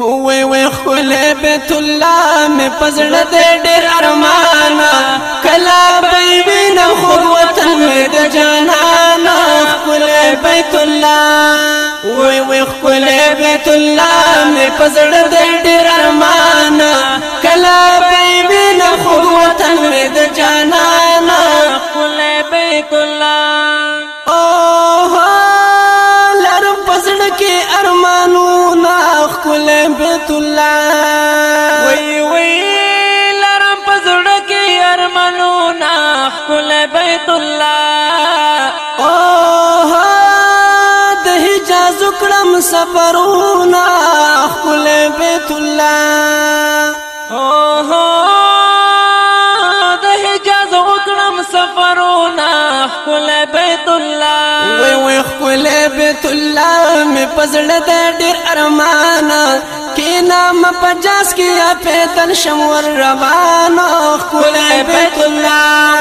وې وې خله بیت الله مې پزړه دې ډېر ارمان کلا به وینم خود وطن مې د جانان خله بیت الله وې وې خله بیت الله مې پزړه دې ډېر ارمان کلا به وینم خود وطن مې د جانان خله بیت الله خل بیت الله او د حجاز کړم سفرونه خل بیت الله او هو د حجاز وکړم سفرونه خل بیت الله وی وی خل بیت الله می پزړه د ډیر ارمان کینا م پجاس کیا پیدل شمور روانو خل بیت الله وی وی خل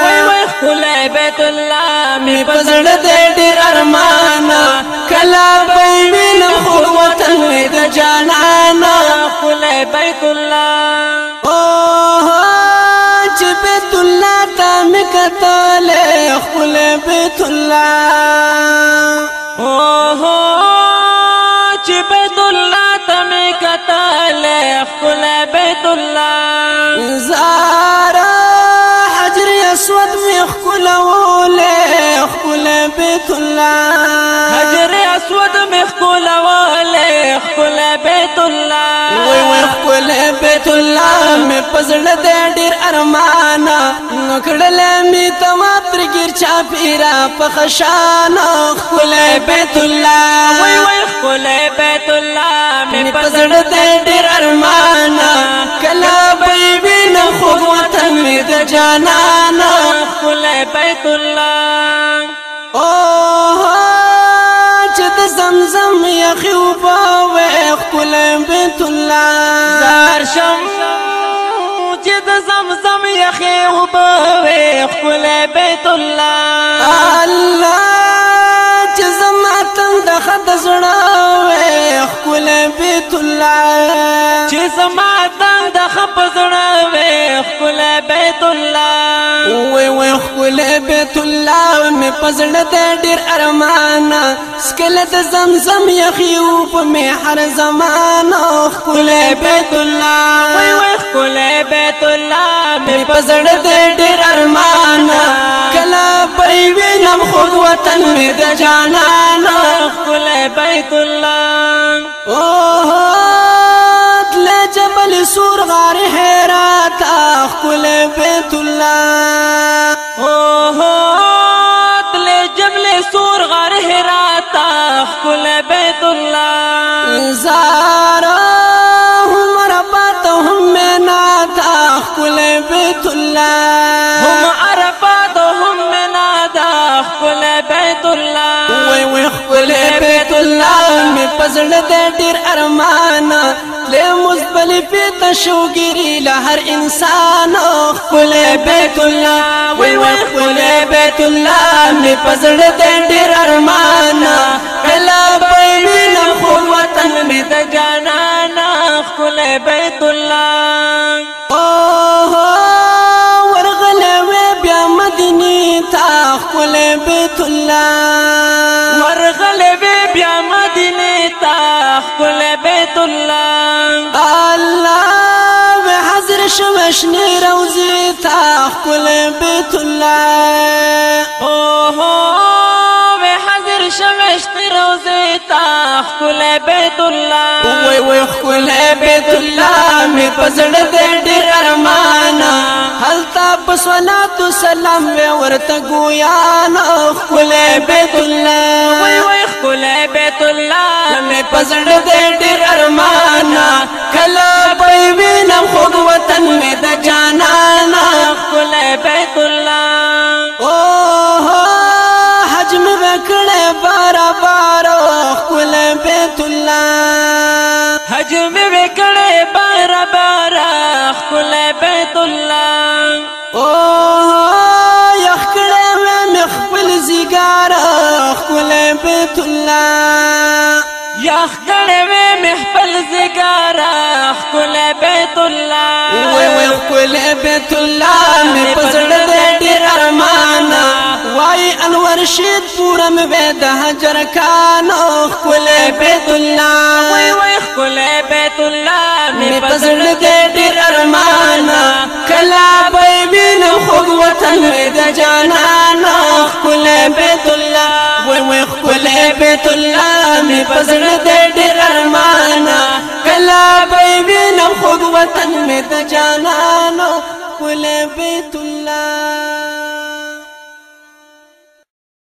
بیت الله می پزړه د ډیر ارمان کلا بی وین خو وطن می د جانانا خل بیت الله أو چې بیت الله ته مکتل خپل بیت الله أو چې بیت الله ته می کتل خل بیت الله زارا حجر اسود می خپل ول خپل بیت الله. حجر اسود مخکول واله خپل بیت الله. وی وی خپل بیت الله می پزړه د ډیر ارمان. نکړل می تما ترګر چا پیرا په خشان. خپل بیت الله. وی وی خپل بیت الله می می پزړه پزړه د ډیر ارمان د جانان خپل بیت الله او چې د زمزم یخو په خپل بیت الله زار شم چې د زمزم یخي وبوي خپل بیت الله الله چې زما تم د خد زړه خپل بیت الله چې زما تن د خپزړه وي خپل بیت الله. وی وی خپل بیت الله. می پزړه د ډیر ارمان سکله د زمزم یخیو په می هر زمان خپل بیت الله. وی وی خپل بیت الله می پزړه د ډیر ارمان کلا پي وینم خود وطن می د جانان خپل بیت الله. أو خپل بیت الله. زارا هم ربات هم منات خپل بیت الله. هم عرفات هم منادا خپل بیت الله. وی وی خپل بیت الله. می پزړه د ډیر ارمان. له مزبلفه تشوګری له هر انسان. خپل بیت الله وی وی خپل بیت الله. می پزړه د ډیر ارمان. کلا بین خو وطن می د جانانا خپل بیت الله. خپل بیت الله. ورغله شمشنی روزی تا خپل بیت الله أو هو و حضر شمشت روزه تا خپل بیت الله وی وی خپل بیت الله می پزړه د ډیر ارمان هلتا په صلوات و سلام ورته ګویا نو خپل بیت الله بیت الله مې پزړ دې ډېر ارمان کله به وینم خود وطن مې د جانانا خپل بیت کړې وې محفل زګارا خپل بیت الله. وای وای خپل بیت الله می پزړه دې ډیر ارمان وای أنور شید پورا می د حجر کانو خپل بیت الله. وای وای خپل بیت الله می پزړه دې ډیر ارمان کلا به وینم خود وطن د جانان خپل بیت الله وای وای خپل بیت الله می پزړه دې ډیر ارمان کلا به وینم خود وطن می د جانانو خپل بیت الله